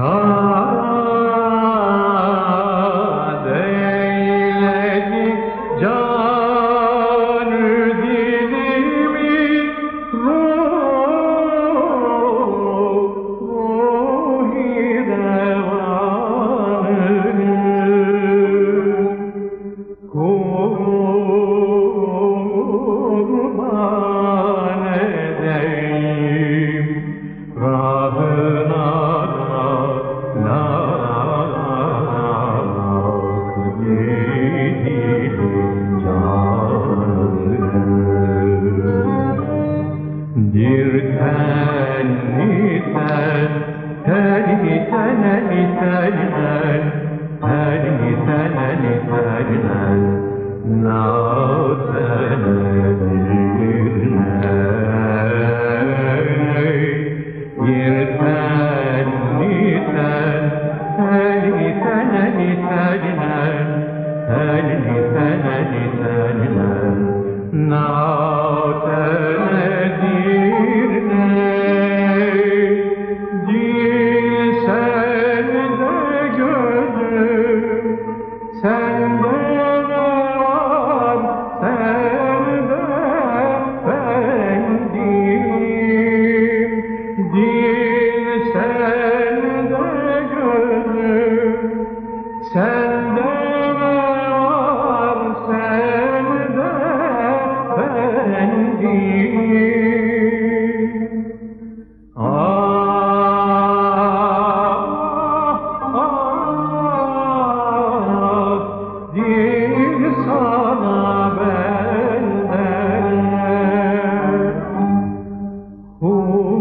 Şad Bir tenli ten, tenli tenli tenlen, tenli tenli tenlen, na tenli. time. Oh.